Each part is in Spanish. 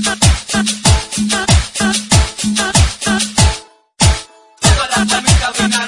Toda la familia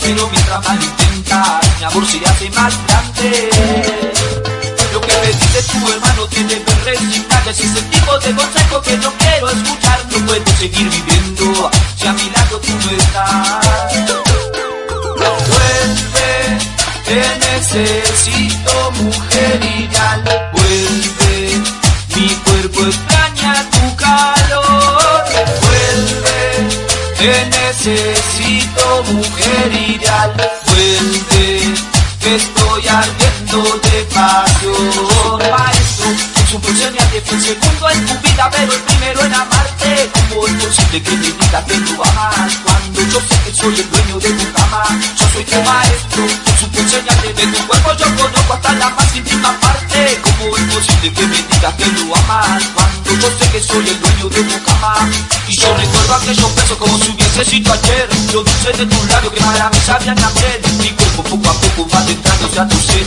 pero mientras intentas, mi amor se hace más grande. Lo que me dice tu hermano tiene que resignar, es ese tipo de consejo que no quiero escuchar. No puedo seguir viviendo si a mi lado tú no estás. Vuelve, te necesito necesito, mujer ideal. Vuelve, que estoy ardiendo de pasión. Maestro, es un de fue el segundo en tu vida, pero el primero en amarte. ¿Cómo es posible que me digas que tú amas? Cuando yo sé que soy el dueño de tu cama. Yo soy tu maestro, supo enseñarte de tu cuerpo. Yo conozco hasta la yo recuerdo aquellos besos como si hubiese sido ayer. Lo dulce de tu labio que para mí sabían a piel. Mi cuerpo poco a poco va adentrándose a tu ser.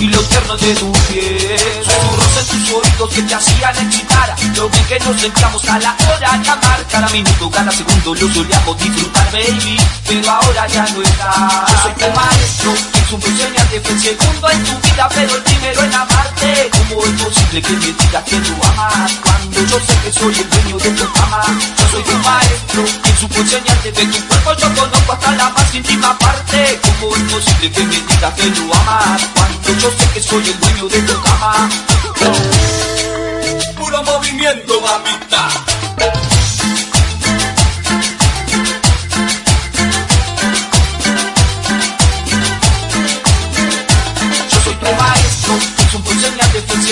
Y lo tierno de tu piel. Susurros en tus oídos que te hacían excitar. Lo que nos sentíamos a la hora de amar. Cada minuto, cada segundo lo solíamos disfrutar, baby. Pero ahora ya no está. Yo soy tu maestro. Es un de fue el segundo en tu vida, pero el primero en amarte. ¿Cómo es posible que me digas que tú amas? Cuando yo sé que soy el dueño de tu cama. Yo soy tu maestro. Quien supo enseñarte de tu cuerpo, yo conozco hasta la más íntima parte. ¿Cómo es posible que me digas que tú amas? Cuando yo sé que soy el dueño de tu cama. Puro movimiento, mamita.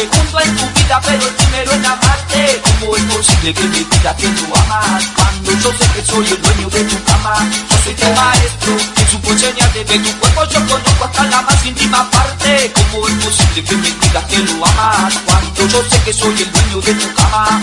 Segundo en tu vida, pero el primero en amarte. ¿Cómo es posible que me digas que tú amas? Cuando yo sé que soy el dueño de tu cama. Yo soy tu maestro, que supo enseñarte de tu cuerpo, yo conozco hasta la más íntima parte. ¿Cómo es posible que me digas que lo amas? Cuando yo sé que soy el dueño de tu cama.